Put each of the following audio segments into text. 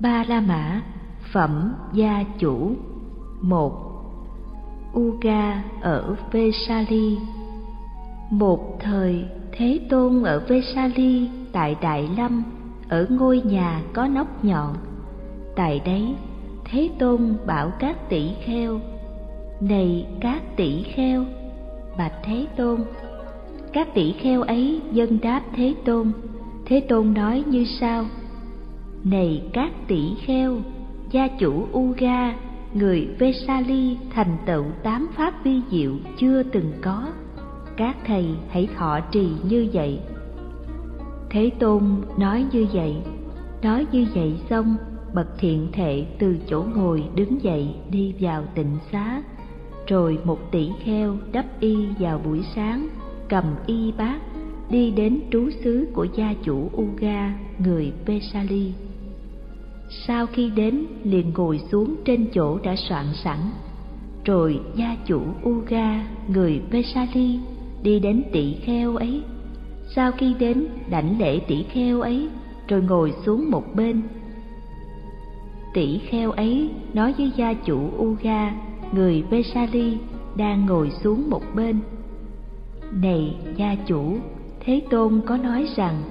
Ba La Mã, Phẩm Gia Chủ một Uga ở Vesali Một thời Thế Tôn ở Vesali tại Đại Lâm ở ngôi nhà có nóc nhọn. Tại đấy, Thế Tôn bảo các tỷ kheo: "Này các tỷ kheo, bạch Thế Tôn." Các tỷ kheo ấy dân đáp Thế Tôn. Thế Tôn nói như sau: "Này các tỷ kheo, gia chủ Uga, người Vesali thành tựu tám pháp vi diệu chưa từng có. Các thầy hãy thọ trì như vậy." Thế Tôn nói như vậy, nói như vậy xong, bậc thiện thệ từ chỗ ngồi đứng dậy đi vào tịnh xá, rồi một tỷ kheo đắp y vào buổi sáng, cầm y bát đi đến trú xứ của gia chủ Uga, người Vesali. Sau khi đến liền ngồi xuống trên chỗ đã soạn sẵn, rồi gia chủ Uga, người Vesali đi đến tỷ kheo ấy. Sau khi đến đảnh lễ tỷ kheo ấy rồi ngồi xuống một bên. Tỷ kheo ấy nói với gia chủ uga người vesali đang ngồi xuống một bên. Này gia chủ thế tôn có nói rằng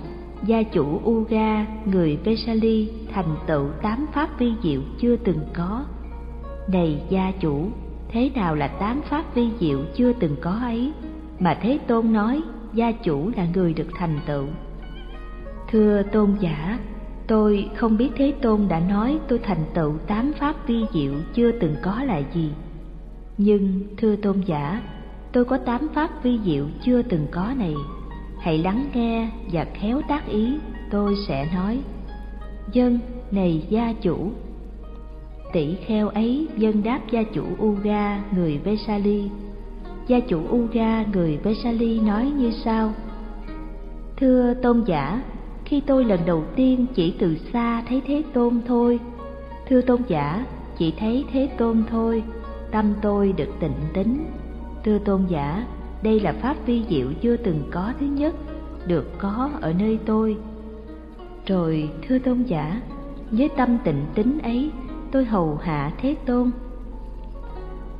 gia chủ uga, người vesali, thành tựu tám pháp vi diệu chưa từng có. Này gia chủ, thế nào là tám pháp vi diệu chưa từng có ấy? Mà thế tôn nói, gia chủ là người được thành tựu. Thưa tôn giả, tôi không biết thế tôn đã nói tôi thành tựu tám pháp vi diệu chưa từng có là gì. Nhưng, thưa tôn giả, tôi có tám pháp vi diệu chưa từng có này hãy lắng nghe và khéo tác ý tôi sẽ nói. Dân này gia chủ. Tỷ kheo ấy dân đáp gia chủ uga người vesali. Gia chủ Uga người Vesali nói như sau. Thưa tôn giả, khi tôi lần đầu tiên chỉ từ xa thấy Thế Tôn thôi. Thưa tôn giả, chỉ thấy Thế Tôn thôi, tâm tôi được tịnh tính. Thưa tôn giả, đây là pháp vi diệu chưa từng có thứ nhất, được có ở nơi tôi Rồi thưa tôn giả, với tâm tịnh tính ấy, tôi hầu hạ Thế Tôn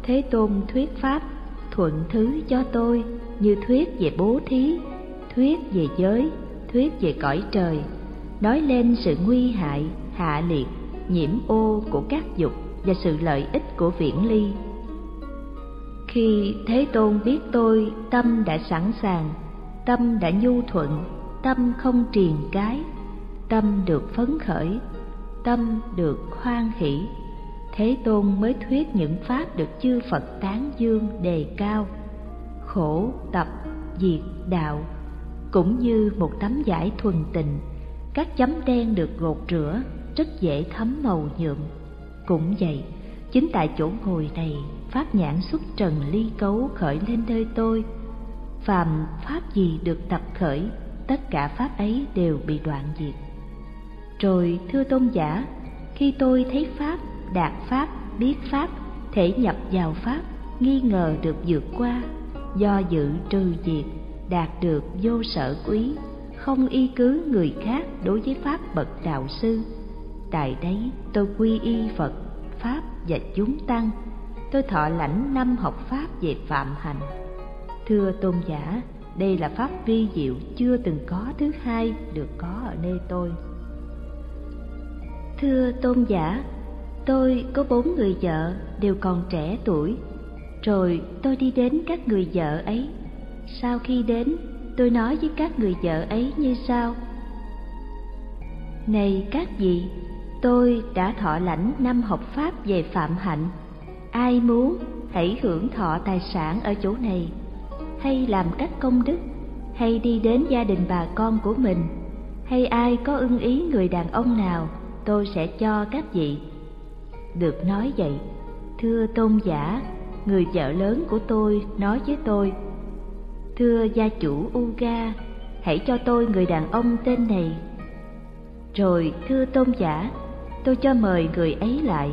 Thế Tôn thuyết pháp thuận thứ cho tôi như thuyết về bố thí, thuyết về giới, thuyết về cõi trời, nói lên sự nguy hại, hạ liệt, nhiễm ô của các dục và sự lợi ích của viễn ly. Khi Thế Tôn biết tôi tâm đã sẵn sàng, tâm đã nhu thuận, tâm không triền cái, tâm được phấn khởi, tâm được hoan hỷ, Thế Tôn mới thuyết những pháp được chư Phật tán dương đề cao, khổ, tập, diệt, đạo, cũng như một tấm vải thuần tình, các chấm đen được gột rửa, rất dễ thấm màu nhuộm. Cũng vậy, chính tại chỗ ngồi này, pháp nhãn xuất trần ly cấu khởi lên nơi tôi. Phàm pháp gì được tập khởi, tất cả pháp ấy đều bị đoạn diệt. Rồi thưa tôn giả, khi tôi thấy pháp đạt pháp biết pháp thể nhập vào pháp nghi ngờ được vượt qua do dự trừ diệt đạt được vô sở quý không y cứ người khác đối với pháp bậc đạo sư tại đấy tôi quy y phật pháp và chúng tăng. Tôi thọ lãnh năm học pháp về phạm hạnh. Thưa tôn giả đây là pháp vi diệu chưa từng có thứ hai được có ở nơi tôi. Thưa tôn giả Tôi có bốn người vợ đều còn trẻ tuổi, rồi tôi đi đến các người vợ ấy. Sau khi đến, tôi nói với các người vợ ấy như sau: Này các vị, tôi đã thọ lãnh năm học pháp về phạm hạnh. Ai muốn hãy hưởng thọ tài sản ở chỗ này, hay làm các công đức, hay đi đến gia đình bà con của mình, hay ai có ưng ý người đàn ông nào, tôi sẽ cho các vị. Được nói vậy thưa tôn giả người vợ lớn của tôi nói với tôi thưa gia chủ uga hãy cho tôi người đàn ông tên này. Rồi thưa tôn giả tôi cho mời người ấy lại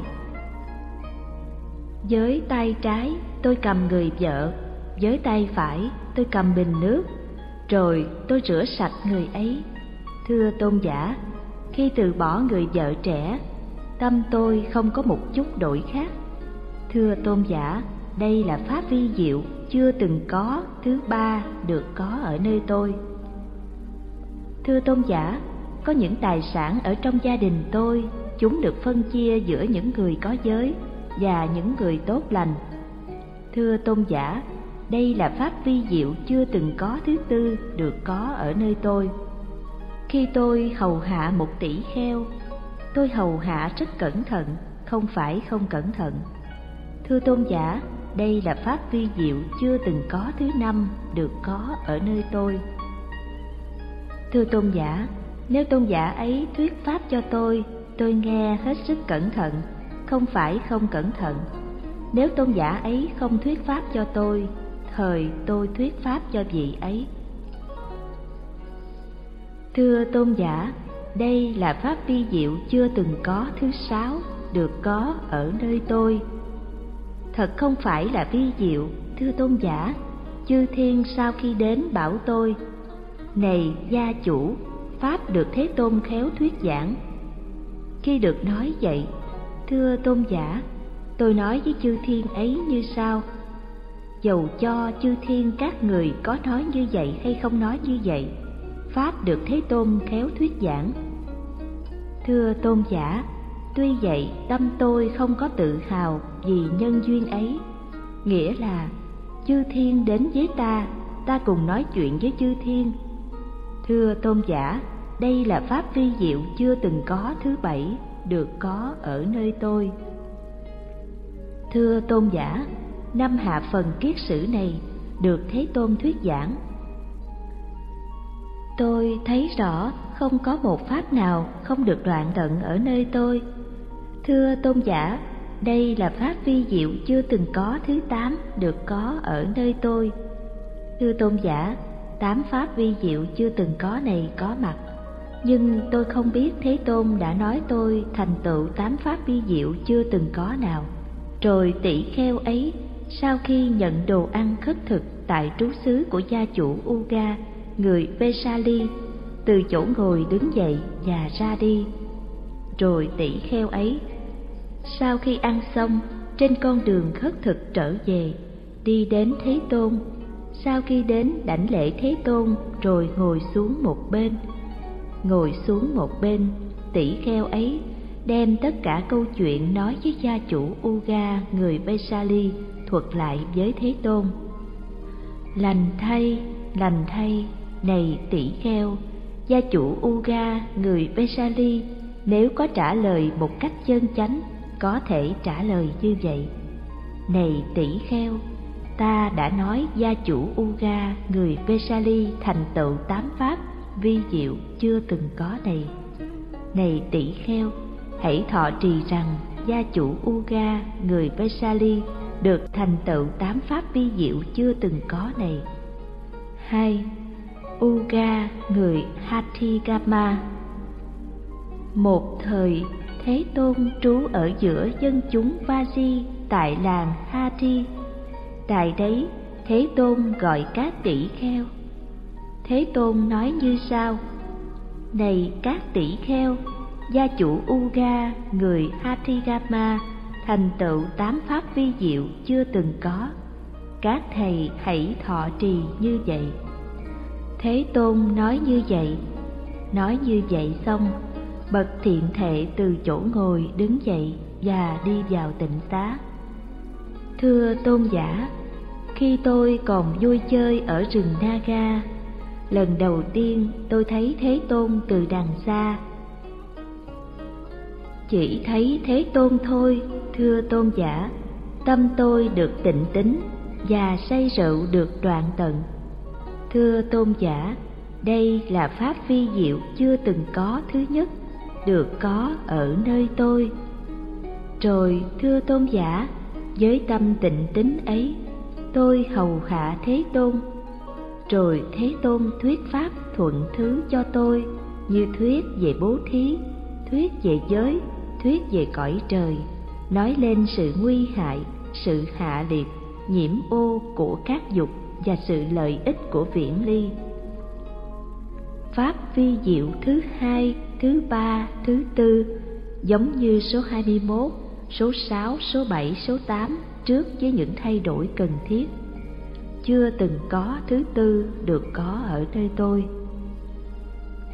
với tay trái tôi cầm người vợ với tay phải tôi cầm bình nước rồi tôi rửa sạch người ấy thưa tôn giả khi từ bỏ người vợ trẻ tâm tôi không có một chút đổi khác. Thưa tôn giả, đây là pháp vi diệu chưa từng có thứ ba được có ở nơi tôi. Thưa tôn giả, có những tài sản ở trong gia đình tôi, chúng được phân chia giữa những người có giới và những người tốt lành. Thưa tôn giả, đây là pháp vi diệu chưa từng có thứ tư được có ở nơi tôi. Khi tôi hầu hạ một tỷ heo, tôi hầu hạ rất cẩn thận, không phải không cẩn thận. Thưa tôn giả, đây là pháp vi diệu chưa từng có thứ năm được có ở nơi tôi. Thưa tôn giả, nếu tôn giả ấy thuyết pháp cho tôi, tôi nghe hết sức cẩn thận, không phải không cẩn thận. Nếu tôn giả ấy không thuyết pháp cho tôi, thời tôi thuyết pháp cho vị ấy. Thưa tôn giả, đây là pháp vi diệu chưa từng có thứ sáu được có ở nơi tôi. Thật không phải là vi diệu, thưa tôn giả, chư thiên sau khi đến bảo tôi, này gia chủ, pháp được thế tôn khéo thuyết giảng. Khi được nói vậy, thưa tôn giả, tôi nói với chư thiên ấy như sau: dầu cho chư thiên các người có nói như vậy hay không nói như vậy, pháp được thế tôn khéo thuyết giảng. Thưa tôn giả, tuy vậy tâm tôi không có tự hào vì nhân duyên ấy, nghĩa là chư thiên đến với ta, ta cùng nói chuyện với chư thiên. Thưa tôn giả, đây là pháp vi diệu chưa từng có thứ bảy được có ở nơi tôi. Thưa tôn giả, năm hạ phần kiết sử này được Thế Tôn thuyết giảng. Tôi thấy rõ không có một pháp nào không được đoạn tận ở nơi tôi. Thưa tôn giả, đây là pháp vi diệu chưa từng có thứ tám được có ở nơi tôi. Thưa tôn giả, tám pháp vi diệu chưa từng có này có mặt nhưng tôi không biết thế tôn đã nói tôi thành tựu tám pháp vi diệu chưa từng có nào. Rồi tỷ kheo ấy, sau khi nhận đồ ăn khất thực tại trú xứ của gia chủ uga, người vesali, từ chỗ ngồi đứng dậy và ra đi. Rồi tỷ kheo ấy, sau khi ăn xong, trên con đường khất thực trở về, đi đến thế tôn. Sau khi đến đảnh lễ thế tôn, rồi ngồi xuống một bên ngồi xuống một bên tỷ kheo ấy đem tất cả câu chuyện nói với gia chủ uga người vesali thuật lại với thế tôn. Lành thay lành thay này tỷ kheo gia chủ uga người vesali nếu có trả lời một cách chân chánh có thể trả lời như vậy. Này tỷ kheo ta đã nói gia chủ Uga, người Vesali thành tựu tám pháp vi diệu chưa từng có này. Này tỷ kheo, hãy thọ trì rằng gia chủ Uga, người Vesali được thành tựu tám pháp vi diệu chưa từng có này. hai Uga, người Hathigama Một thời, Thế Tôn trú ở giữa dân chúng Vaji tại làng Hathi tại đấy thế tôn gọi các tỷ kheo thế tôn nói như sau. Này các tỷ kheo gia chủ uga người hathigama thành tựu tám pháp vi diệu chưa từng có. Các thầy hãy thọ trì như vậy. Thế tôn nói như vậy. Nói như vậy xong bậc thiện thệ từ chỗ ngồi đứng dậy và đi vào tịnh xá. Thưa tôn giả khi tôi còn vui chơi ở rừng Naga, lần đầu tiên tôi thấy Thế Tôn từ đằng xa. Chỉ thấy Thế Tôn thôi, thưa tôn giả, tâm tôi được tịnh tính và say rượu được đoạn tận. Thưa tôn giả, đây là pháp vi diệu chưa từng có thứ nhất, được có ở nơi tôi. Rồi thưa tôn giả, với tâm tịnh tính ấy tôi hầu hạ Thế Tôn. Rồi Thế Tôn thuyết pháp thuận thứ cho tôi như thuyết về bố thí, thuyết về giới, thuyết về cõi trời, nói lên sự nguy hại, sự hạ liệt, nhiễm ô của các dục và sự lợi ích của viễn ly. Pháp vi diệu thứ hai, thứ ba, thứ tư giống như số 21, số 6, số 7, số 8 trước với những thay đổi cần thiết. Chưa từng có thứ tư được có ở nơi tôi.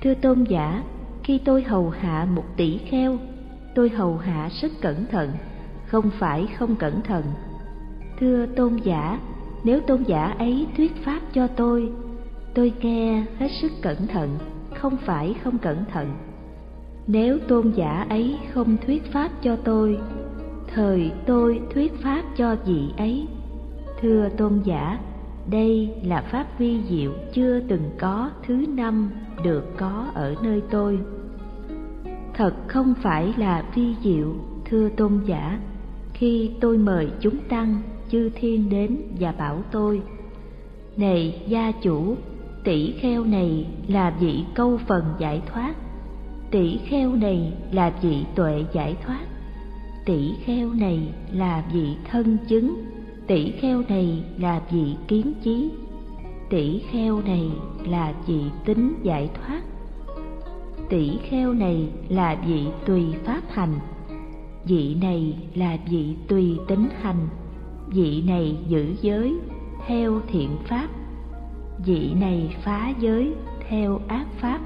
Thưa tôn giả, khi tôi hầu hạ một tỷ kheo, tôi hầu hạ rất cẩn thận, không phải không cẩn thận. Thưa tôn giả, nếu tôn giả ấy thuyết pháp cho tôi, tôi nghe hết sức cẩn thận, không phải không cẩn thận. Nếu tôn giả ấy không thuyết pháp cho tôi, thời tôi thuyết pháp cho vị ấy. Thưa tôn giả, đây là pháp vi diệu chưa từng có thứ năm được có ở nơi tôi. Thật không phải là vi diệu, thưa tôn giả, khi tôi mời chúng tăng chư thiên đến và bảo tôi này gia chủ tỷ kheo này là vị câu phần giải thoát tỷ kheo này là vị tuệ giải thoát tỷ kheo này là vị thân chứng tỷ kheo này là vị kiến chí. Tỷ kheo này là vị tính giải thoát. Tỷ kheo này là vị tùy pháp hành. Vị này là vị tùy tính hành. Vị này giữ giới, theo thiện pháp. Vị này phá giới, theo ác pháp.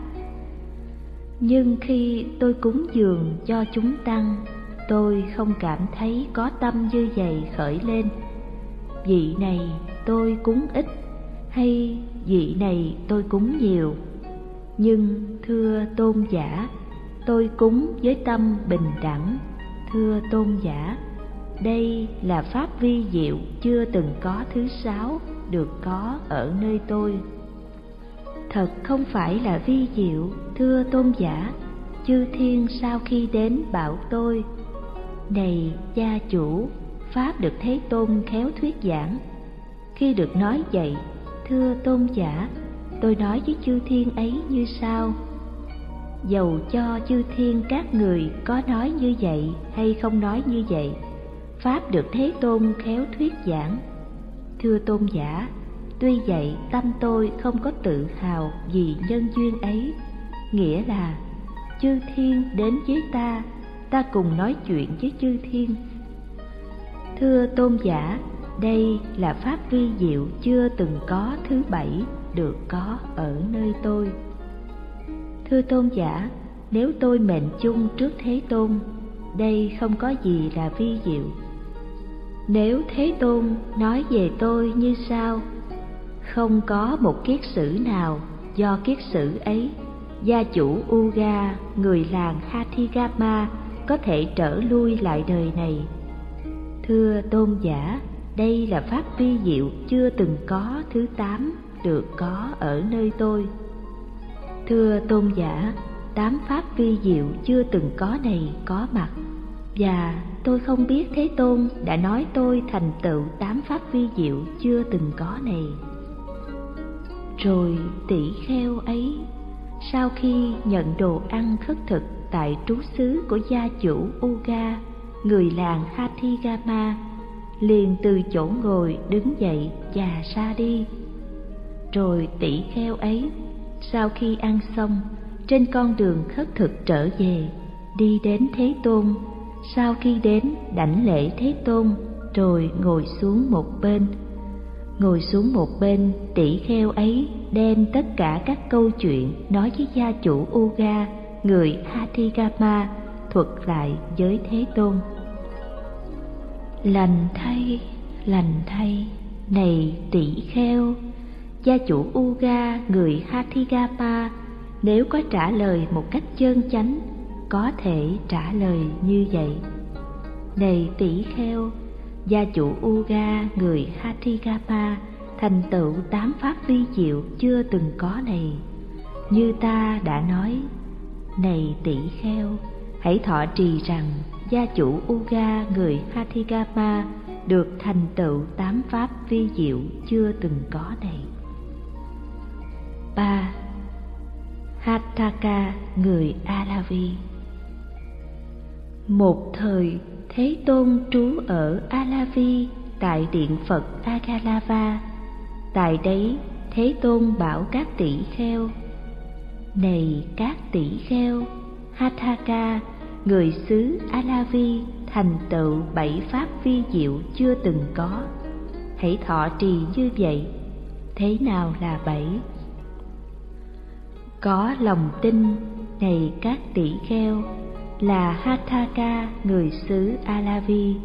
Nhưng khi tôi cúng dường cho chúng tăng, tôi không cảm thấy có tâm như vậy khởi lên vị này tôi cúng ít, hay vị này tôi cúng nhiều. Nhưng thưa tôn giả, tôi cúng với tâm bình đẳng, thưa tôn giả, đây là pháp vi diệu chưa từng có thứ sáu được có ở nơi tôi. Thật không phải là vi diệu, thưa tôn giả, chư thiên sau khi đến bảo tôi, này gia chủ pháp được thế tôn khéo thuyết giảng. Khi được nói vậy, thưa tôn giả, tôi nói với chư thiên ấy như sau. Dầu cho chư thiên các người có nói như vậy hay không nói như vậy, pháp được thế tôn khéo thuyết giảng. Thưa tôn giả, tuy vậy tâm tôi không có tự hào vì nhân duyên ấy. Nghĩa là, chư thiên đến với ta ta cùng nói chuyện với chư thiên thưa tôn giả đây là pháp vi diệu chưa từng có thứ bảy được có ở nơi tôi. Thưa tôn giả nếu tôi mệnh chung trước thế tôn đây không có gì là vi diệu. Nếu Thế Tôn nói về tôi như sau Không có một kiết sử nào do kiết sử ấy. Gia chủ Uga, người làng Hathigama có thể trở lui lại đời này. Thưa tôn giả, đây là pháp vi diệu chưa từng có thứ tám được có ở nơi tôi Thưa tôn giả, tám pháp vi diệu chưa từng có này có mặt và tôi không biết Thế Tôn đã nói tôi thành tựu tám pháp vi diệu chưa từng có này. Rồi tỷ kheo ấy, sau khi nhận đồ ăn khất thực tại trú xứ của gia chủ Uga, người làng Hathigama, liền từ chỗ ngồi đứng dậy và xa đi. Rồi tỷ kheo ấy, sau khi ăn xong, trên con đường khất thực trở về, đi đến Thế Tôn sau khi đến đảnh lễ thế tôn rồi ngồi xuống một bên ngồi xuống một bên tỷ kheo ấy đem tất cả các câu chuyện nói với gia chủ uga người hathigama thuật lại với thế tôn. Lành thay lành thay, này tỷ kheo, gia chủ uga, người hathigapa, nếu có trả lời một cách chân chánh, có thể trả lời như vậy. Này tỷ kheo, gia chủ uga, người hathigapa, thành tựu tám pháp vi diệu chưa từng có này. Như ta đã nói, này tỷ kheo hãy thọ trì rằng gia chủ uga người hathigama được thành tựu tám pháp vi diệu chưa từng có này. Ba. Hataka người Alavi một thời, Thế Tôn trú ở Alavi tại điện Phật Agalava. Tại đấy, Thế Tôn bảo các tỷ kheo: Này các tỷ kheo, Hataka, người xứ Alavi thành tựu bảy pháp vi diệu chưa từng có. Hãy thọ trì như vậy. Thế nào là bảy? Có lòng tin này các tỷ kheo, là hathaka, người xứ Alavi.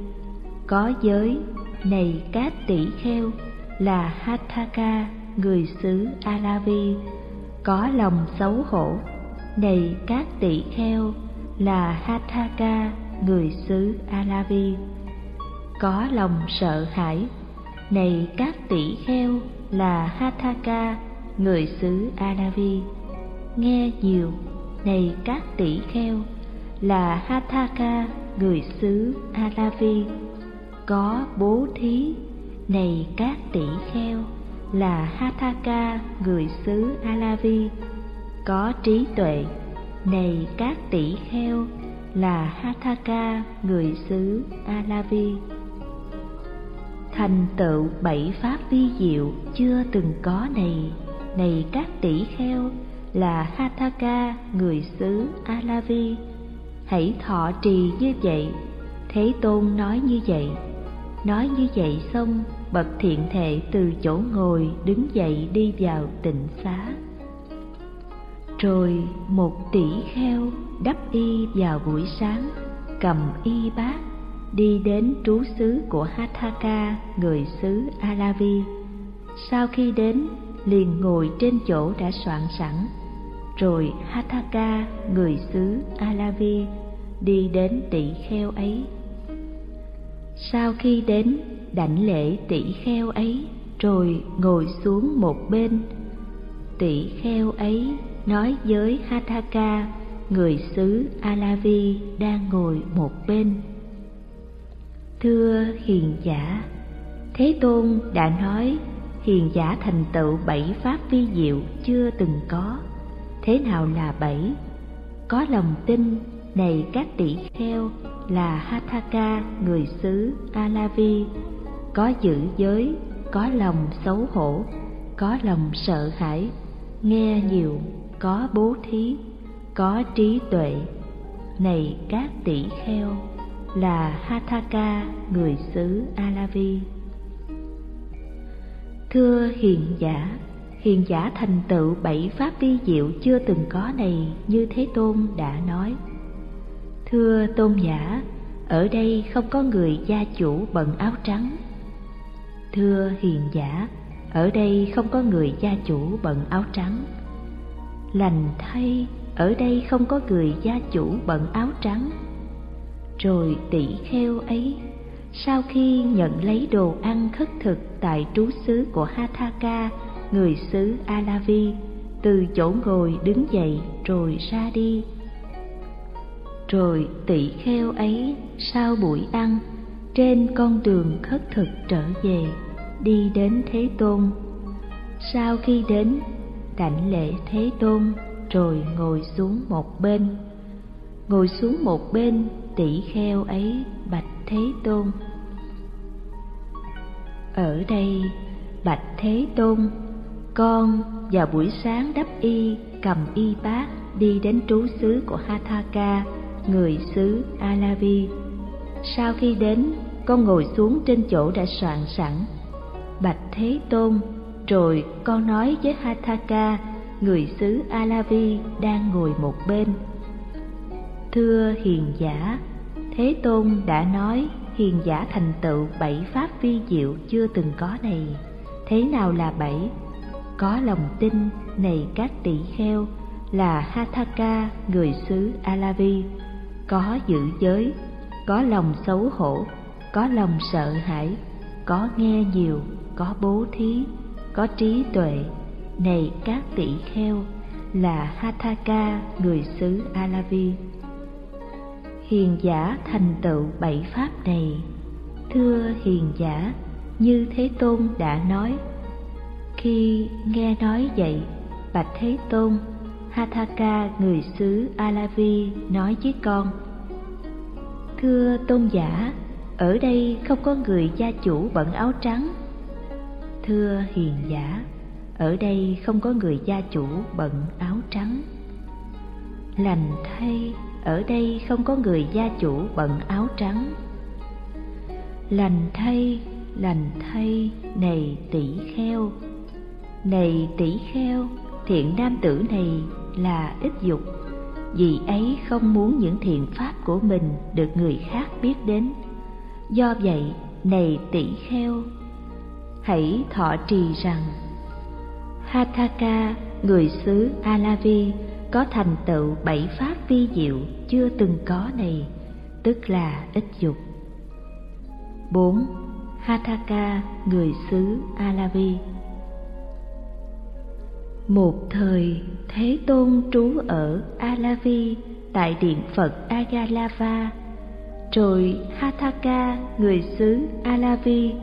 Có giới này các tỷ kheo, là hathaka, người xứ Alavi. Có lòng xấu hổ này các tỷ kheo là Hathaka người xứ Alavi. Có lòng sợ hãi, này các tỷ kheo là Hathaka người xứ Alavi. Nghe nhiều, này các tỷ kheo là Hathaka người xứ Alavi. Có bố thí, này các tỷ kheo là Hathaka người xứ Alavi có trí tuệ này các tỷ kheo, là Hathaka, người xứ Alavi. Thành tựu bảy pháp vi diệu chưa từng có này. Này các tỷ kheo, là Hathaka, người xứ Alavi. Hãy thọ trì như vậy. Thế Tôn nói như vậy. Nói như vậy xong, bậc thiện thệ từ chỗ ngồi đứng dậy đi vào tịnh xá rồi một tỷ kheo đắp y vào buổi sáng, cầm y bát, đi đến trú xứ của Hathaka, người xứ Alavi sau khi đến, liền ngồi trên chỗ đã soạn sẵn. Rồi Hathaka, người xứ Alavi đi đến tỷ kheo ấy. Sau khi đến, đảnh lễ tỷ kheo ấy, rồi ngồi xuống một bên. Tỷ kheo ấy nói với Hataka người xứ Alavi đang ngồi một bên. Thưa hiền giả, thế tôn đã nói, hiền giả thành tựu bảy pháp vi diệu chưa từng có. Thế nào là bảy? Có lòng tin, này các tỷ kheo, là Hataka người xứ Alavi. Có giữ giới, có lòng xấu hổ, có lòng sợ hãi, nghe nhiều có bố thí, có trí tuệ. Này các tỷ kheo, là Hathaka, người xứ Alavi. Thưa hiền giả hiền giả thành tựu bảy pháp vi diệu chưa từng có này như thế tôn đã nói. Thưa tôn giả, ở đây không có người gia chủ bận áo trắng. Thưa hiền giả, ở đây không có người gia chủ bận áo trắng lành thay ở đây không có người gia chủ bận áo trắng rồi tỷ kheo ấy sau khi nhận lấy đồ ăn khất thực tại trú xứ của Hathaka người xứ Alavi, từ chỗ ngồi đứng dậy rồi ra đi. Rồi tỷ kheo ấy sau buổi ăn, trên con đường khất thực trở về, đi đến Thế Tôn. Sau khi đến, đảnh lễ Thế Tôn rồi ngồi xuống một bên. Ngồi xuống một bên, tỷ kheo ấy bạch Thế Tôn. Ở đây, bạch Thế Tôn, con vào buổi sáng đắp y, cầm y bát đi đến trú xứ của hathaka người xứ Alavi. Sau khi đến, con ngồi xuống trên chỗ đã soạn sẵn. Bạch Thế Tôn, rồi con nói với Hataka, người xứ Alavi đang ngồi một bên. Thưa hiền giả, Thế Tôn đã nói hiền giả thành tựu bảy pháp vi diệu chưa từng có này. Thế nào là bảy? Có lòng tin này các tỷ kheo là Hataka người xứ Alavi, có giữ giới, có lòng xấu hổ, có lòng sợ hãi, có nghe nhiều, có bố thí, có trí tuệ, này các tỷ kheo là Hathaka người xứ Alavi. Hiền giả thành tựu bảy pháp này, thưa hiền giả, như Thế Tôn đã nói. Khi nghe nói vậy, bạch Thế Tôn, Hathaka người xứ Alavi nói với con: Thưa tôn giả, ở đây không có người gia chủ bận áo trắng. Thưa hiền giả, ở đây không có người gia chủ bận áo trắng. Lành thay ở đây không có người gia chủ bận áo trắng. Lành thay lành thay này tỷ kheo. Này tỷ kheo thiện nam tử này là ích dục. Vì ấy không muốn những thiện pháp của mình được người khác biết đến. Do vậy này tỷ kheo hãy thọ trì rằng Hathaka, người xứ Alavi, có thành tựu bảy pháp vi diệu chưa từng có này, tức là ít dục. 4. Hathaka, người xứ Alavi Một thời, Thế Tôn trú ở Alavi tại điện Phật Agalava. Rồi Hathaka, người xứ Alavi,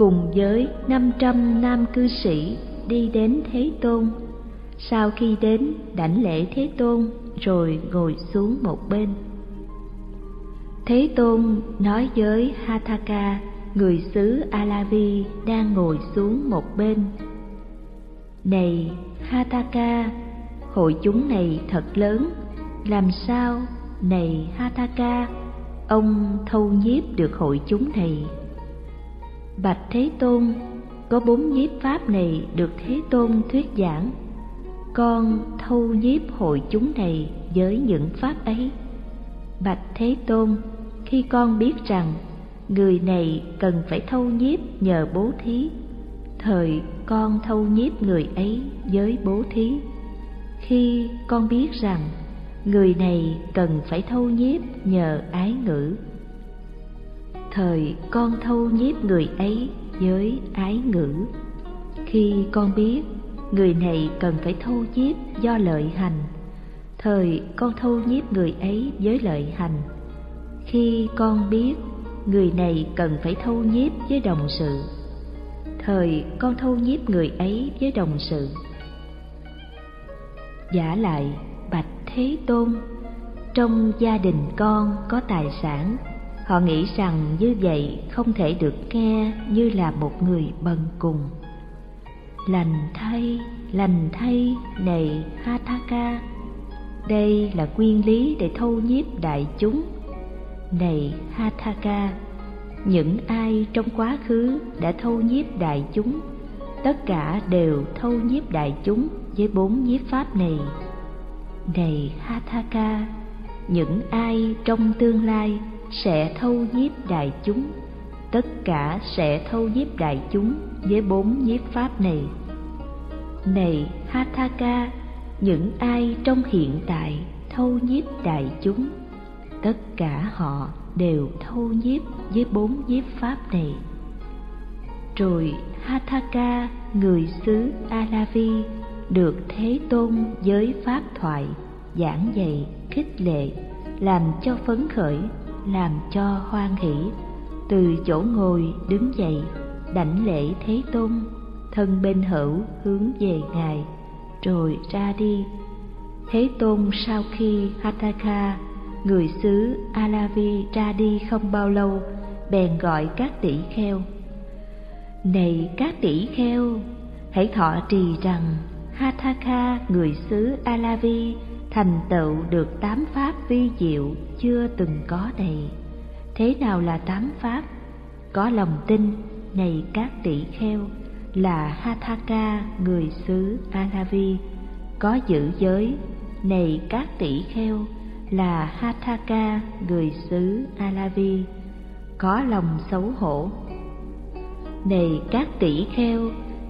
cùng với 500 nam cư sĩ đi đến Thế Tôn. Sau khi đến, đảnh lễ Thế Tôn rồi ngồi xuống một bên. Thế Tôn nói với Hathaka, người xứ Alavi đang ngồi xuống một bên. Này Hathaka, hội chúng này thật lớn, làm sao, này Hathaka, ông thâu nhiếp được hội chúng này? Bạch Thế Tôn, có bốn nhiếp pháp này được Thế Tôn thuyết giảng. Con thâu nhiếp hội chúng này với những pháp ấy. Bạch Thế Tôn, khi con biết rằng người này cần phải thâu nhiếp nhờ bố thí, thời con thâu nhiếp người ấy với bố thí. Khi con biết rằng người này cần phải thâu nhiếp nhờ ái ngữ, thời con thâu nhiếp người ấy với ái ngữ. Khi con biết người này cần phải thâu nhiếp do lợi hành, thời con thâu nhiếp người ấy với lợi hành. Khi con biết người này cần phải thâu nhiếp với đồng sự, thời con thâu nhiếp người ấy với đồng sự. Giả lại, bạch thế tôn, trong gia đình con có tài sản Họ nghĩ rằng như vậy không thể được nghe như là một người bần cùng. Lành thay, lành thay, này Hathaka, đây là nguyên lý để thâu nhiếp đại chúng. Này Hathaka, những ai trong quá khứ đã thâu nhiếp đại chúng, tất cả đều thâu nhiếp đại chúng với bốn nhiếp pháp này. Này Hathaka, những ai trong tương lai sẽ thâu nhiếp đại chúng. Tất cả sẽ thâu nhiếp đại chúng với bốn nhiếp pháp này. Này Hathaka, những ai trong hiện tại thâu nhiếp đại chúng? Tất cả họ đều thâu nhiếp với bốn nhiếp pháp này. Rồi Hathaka, người xứ Alavi được Thế Tôn giới pháp thoại giảng dạy khích lệ, làm cho phấn khởi làm cho hoan hỷ. Từ chỗ ngồi, đứng dậy, đảnh lễ thế tôn, thân bên hữu hướng về ngài, rồi ra đi. Thế tôn sau khi hataka người xứ alavi, ra đi không bao lâu, bèn gọi các tỷ kheo. Này các tỷ kheo, hãy thọ trì rằng hataka người xứ alavi, thành tựu được tám pháp vi diệu chưa từng có này thế nào là tám pháp? Có lòng tin, này các tỷ kheo, là Hathaka người xứ Alavi có giữ giới, này các tỷ kheo, là Hathaka người xứ Alavi có lòng xấu hổ, này các tỷ kheo,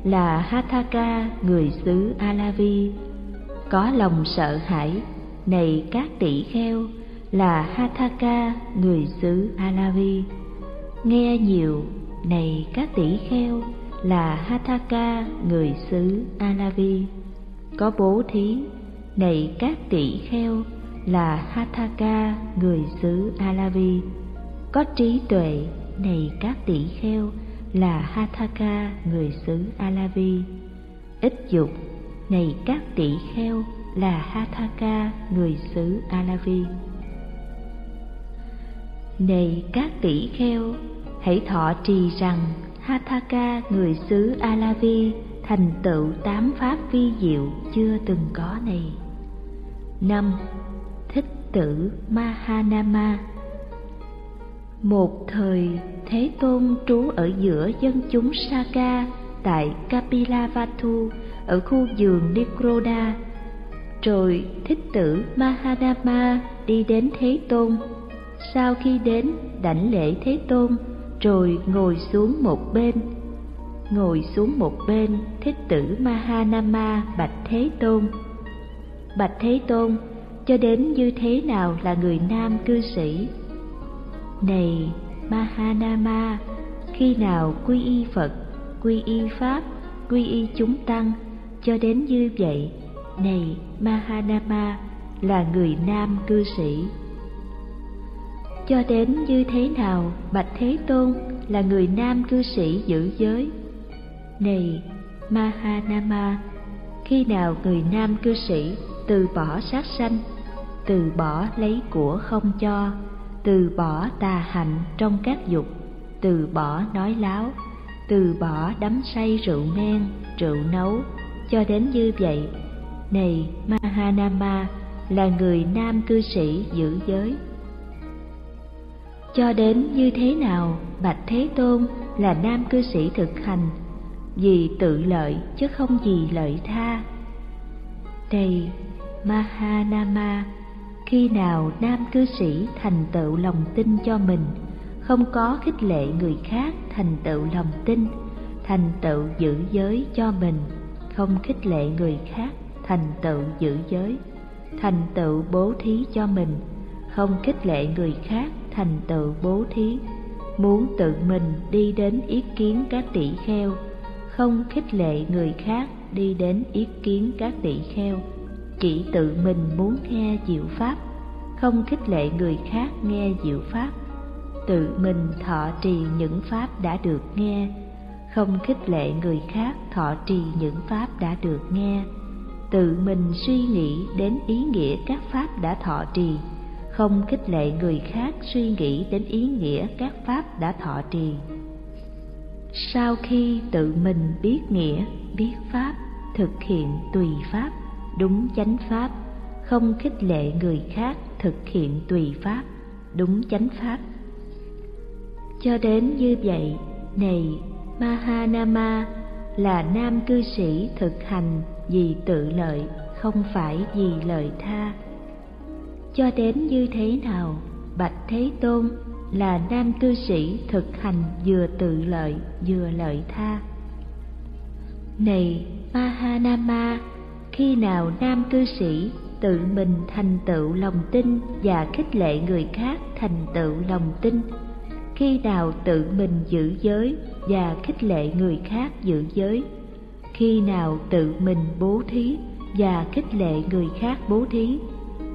là Hathaka người xứ Alavi có lòng sợ hãi, này các tỷ kheo là Hathaka, người xứ Alavi nghe nhiều, này các tỷ kheo, là Hathaka, người xứ Alavi có bố thí, này các tỷ kheo, là Hathaka, người xứ Alavi có trí tuệ, này các tỷ kheo, là Hathaka, người xứ Alavi ít dục này các tỷ kheo, là Hathaka, người xứ Alavi này các tỷ kheo, hãy thọ trì rằng Hathaka, người xứ Alavi, thành tựu tám pháp vi diệu chưa từng có này năm, thích tử Mahanama Một thời, Thế Tôn trú ở giữa dân chúng Saka tại Kapilavatthu ở khu vườn Nikroda. Rồi thích tử Mahanama đi đến Thế Tôn. Sau khi đến đảnh lễ Thế Tôn, rồi ngồi xuống một bên. Ngồi xuống một bên, thích tử Mahanama bạch Thế Tôn. Bạch Thế Tôn, cho đến như thế nào là người nam cư sĩ? Này Mahanama, khi nào quy y Phật, quy y Pháp, quy y chúng tăng, cho đến như vậy, này Mahanama là người nam cư sĩ. Cho đến như thế nào Bạch Thế Tôn là người nam cư sĩ giữ giới? Này Mahanama, khi nào người nam cư sĩ từ bỏ sát sanh, từ bỏ lấy của không cho, từ bỏ tà hạnh trong các dục, từ bỏ nói láo, từ bỏ đắm say rượu men, rượu nấu, cho đến như vậy, này Mahanama là người nam cư sĩ giữ giới. Cho đến như thế nào Bạch Thế Tôn là nam cư sĩ thực hành, vì tự lợi chứ không vì lợi tha. Đây, Mahanama, khi nào nam cư sĩ thành tựu lòng tin cho mình, không có khích lệ người khác thành tựu lòng tin, thành tựu giữ giới cho mình, không khích lệ người khác thành tựu giữ giới, thành tựu bố thí cho mình, không khích lệ người khác thành tựu bố thí, muốn tự mình đi đến ý kiến các tỷ kheo, không khích lệ người khác đi đến ý kiến các tỷ kheo, chỉ tự mình muốn nghe diệu pháp, không khích lệ người khác nghe diệu pháp, tự mình thọ trì những pháp đã được nghe, không khích lệ người khác thọ trì những pháp đã được nghe, tự mình suy nghĩ đến ý nghĩa các pháp đã thọ trì không khích lệ người khác suy nghĩ đến ý nghĩa các pháp đã thọ trì. Sau khi tự mình biết nghĩa, biết pháp, thực hiện tùy pháp, đúng chánh pháp, không khích lệ người khác thực hiện tùy pháp, đúng chánh pháp. Cho đến như vậy, này mahanama là nam cư sĩ thực hành vì tự lợi, không phải vì lợi tha cho đến như thế nào, bạch thế tôn là nam cư sĩ thực hành vừa tự lợi vừa lợi tha. Này mahanama, khi nào nam cư sĩ tự mình thành tựu lòng tin và khích lệ người khác thành tựu lòng tin, khi nào tự mình giữ giới và khích lệ người khác giữ giới? Khi nào tự mình bố thí và khích lệ người khác bố thí?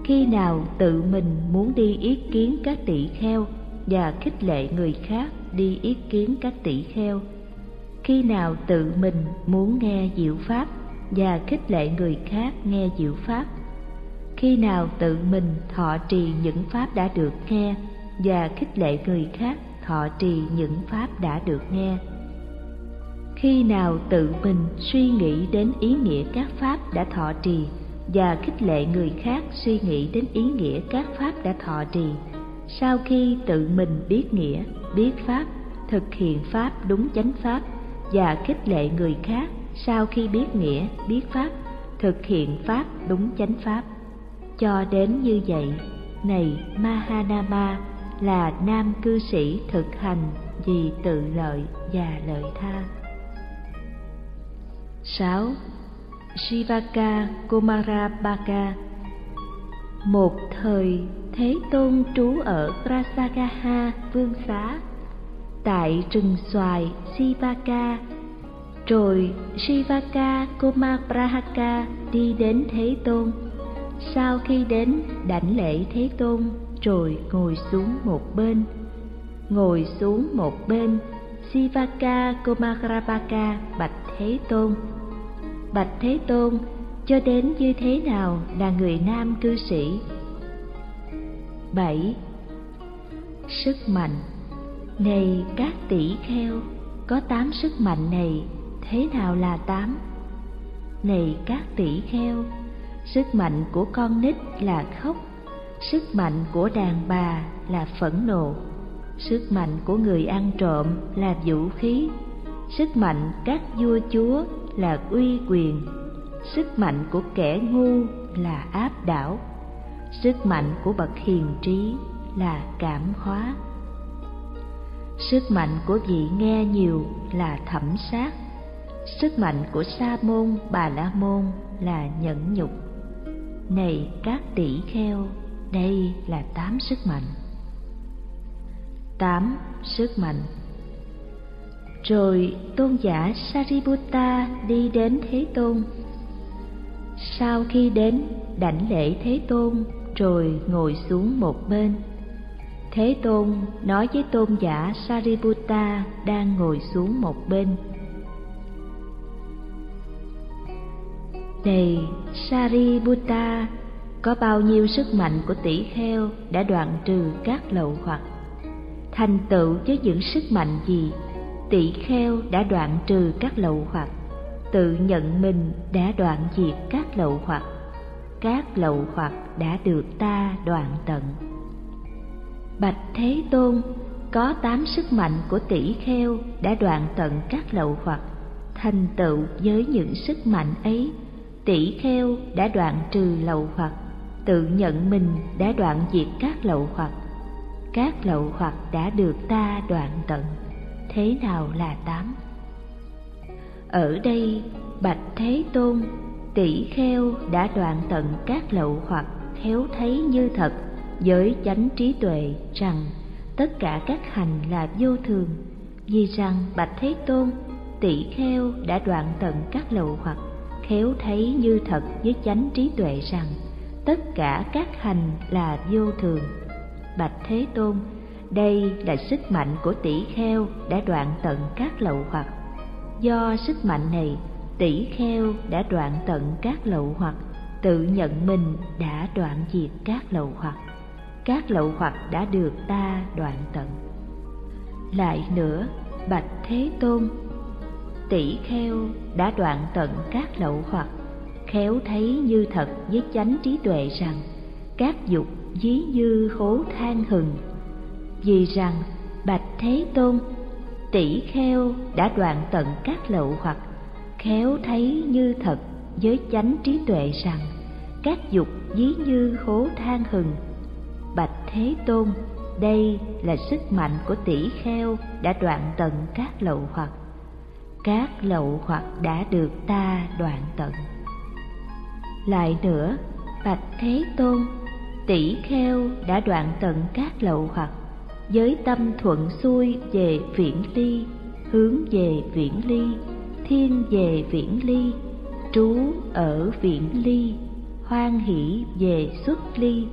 Khi nào tự mình muốn đi ý kiến các tỷ kheo và khích lệ người khác đi ý kiến các tỷ kheo. Khi nào tự mình muốn nghe diệu pháp và khích lệ người khác nghe diệu pháp. Khi nào tự mình thọ trì những pháp đã được nghe và khích lệ người khác thọ trì những pháp đã được nghe. Khi nào tự mình suy nghĩ đến ý nghĩa các pháp đã thọ trì và khích lệ người khác suy nghĩ đến ý nghĩa các pháp đã thọ trì. Sau khi tự mình biết nghĩa, biết pháp, thực hiện pháp đúng chánh pháp và khích lệ người khác sau khi biết nghĩa, biết pháp, thực hiện pháp đúng chánh pháp. Cho đến như vậy, này mahanama là nam cư sĩ thực hành vì tự lợi và lợi tha. 6. Shivaka Kumarabaka Một thời Thế Tôn trú ở Prasagaha, Vương Xá, Tại rừng xoài Sivaka Rồi Shivaka Kumaprahaka đi đến Thế Tôn. Sau khi đến đảnh lễ Thế Tôn, Rồi ngồi xuống một bên. Ngồi xuống một bên Sivaka Kumarabaka bạch Thế Tôn. Bạch Thế Tôn, cho đến như thế nào là người nam cư sĩ? 7. Sức mạnh Này các tỷ kheo, có tám sức mạnh này, thế nào là tám? Này các tỷ kheo, sức mạnh của con nít là khóc, sức mạnh của đàn bà là phẫn nộ sức mạnh của người ăn trộm là vũ khí sức mạnh các vua chúa là uy quyền, sức mạnh của kẻ ngu là áp đảo, sức mạnh của bậc hiền trí là cảm hóa. Sức mạnh của vị nghe nhiều là thẩm sát, sức mạnh của sa môn, bà la môn là nhẫn nhục. Này các tỷ kheo, đây là tám sức mạnh. Tám sức mạnh rồi tôn giả sariputta đi đến thế tôn. Sau khi đến đảnh lễ thế tôn rồi ngồi xuống một bên, thế tôn nói với tôn giả sariputta đang ngồi xuống một bên. Này sariputta, có bao nhiêu sức mạnh của tỷ kheo đã đoạn trừ các lậu hoặc? Thành tựu với những sức mạnh gì? Tỷ kheo đã đoạn trừ các lậu hoặc, tự nhận mình đã đoạn diệt các lậu hoặc, các lậu hoặc đã được ta đoạn tận. Bạch thế tôn, có tám sức mạnh của tỷ kheo đã đoạn tận các lậu hoặc, thành tựu với những sức mạnh ấy. Tỷ kheo đã đoạn trừ lậu hoặc, tự nhận mình đã đoạn diệt các lậu hoặc, các lậu hoặc đã được ta đoạn tận thế nào là tám? Ở đây, bạch thế tôn, tỷ kheo đã đoạn tận các lậu hoặc khéo thấy như thật với chánh trí tuệ rằng tất cả các hành là vô thường. Vì rằng bạch thế tôn, tỷ kheo đã đoạn tận các lậu hoặc khéo thấy như thật với chánh trí tuệ rằng tất cả các hành là vô thường. Bạch thế tôn đây là sức mạnh của tỷ kheo đã đoạn tận các lậu hoặc. Do sức mạnh này, tỷ kheo đã đoạn tận các lậu hoặc, tự nhận mình đã đoạn diệt các lậu hoặc. Các lậu hoặc đã được ta đoạn tận. Lại nữa, bạch thế tôn, tỷ kheo đã đoạn tận các lậu hoặc. Khéo thấy như thật với chánh trí tuệ rằng, các dục dí như khố than hừng vì rằng bạch thế tôn, tỷ kheo đã đoạn tận các lậu hoặc khéo thấy như thật với chánh trí tuệ rằng các dục dí như hố than hừng. Bạch thế tôn, đây là sức mạnh của tỷ kheo đã đoạn tận các lậu hoặc, các lậu hoặc đã được ta đoạn tận. Lại nữa, bạch thế tôn, tỷ kheo đã đoạn tận các lậu hoặc với tâm thuận xuôi về viễn ly, hướng về viễn ly, thiên về viễn ly, trú ở viễn ly, hoan hỷ về xuất ly.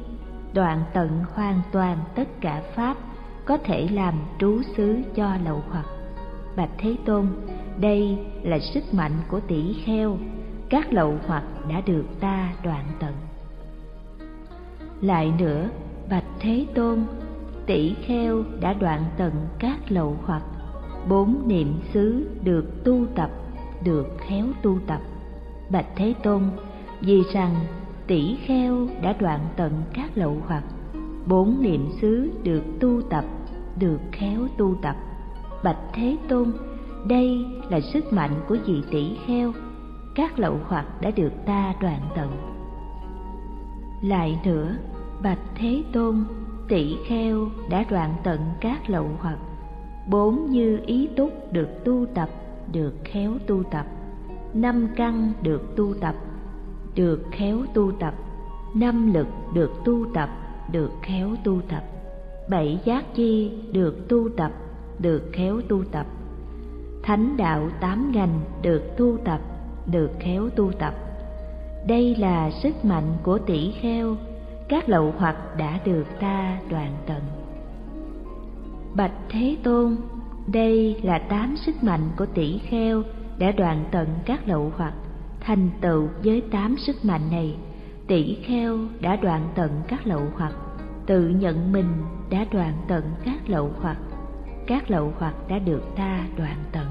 Đoạn tận hoàn toàn tất cả pháp có thể làm trú xứ cho lậu hoặc. Bạch thế tôn, đây là sức mạnh của tỷ kheo, các lậu hoặc đã được ta đoạn tận. Lại nữa, bạch thế tôn tỷ kheo đã đoạn tận các lậu hoặc. Bốn niệm xứ được tu tập, được khéo tu tập. Bạch thế tôn, vì rằng tỷ kheo đã đoạn tận các lậu hoặc, bốn niệm xứ được tu tập, được khéo tu tập. Bạch thế tôn, đây là sức mạnh của vị tỷ kheo. Các lậu hoặc đã được ta đoạn tận. Lại nữa, bạch thế tôn tỷ kheo đã đoạn tận các lậu hoặc. Bốn như ý túc được tu tập, được khéo tu tập. Năm căn được tu tập, được khéo tu tập. Năm lực được tu tập, được khéo tu tập. Bảy giác chi được tu tập, được khéo tu tập. Thánh đạo tám ngành được tu tập, được khéo tu tập. Đây là sức mạnh của tỷ kheo các lậu hoặc đã được ta đoạn tận. Bạch thế tôn, đây là tám sức mạnh của tỷ kheo đã đoạn tận các lậu hoặc thành tựu với tám sức mạnh này. Tỷ kheo đã đoạn tận các lậu hoặc, tự nhận mình đã đoạn tận các lậu hoặc, các lậu hoặc đã được ta đoạn tận.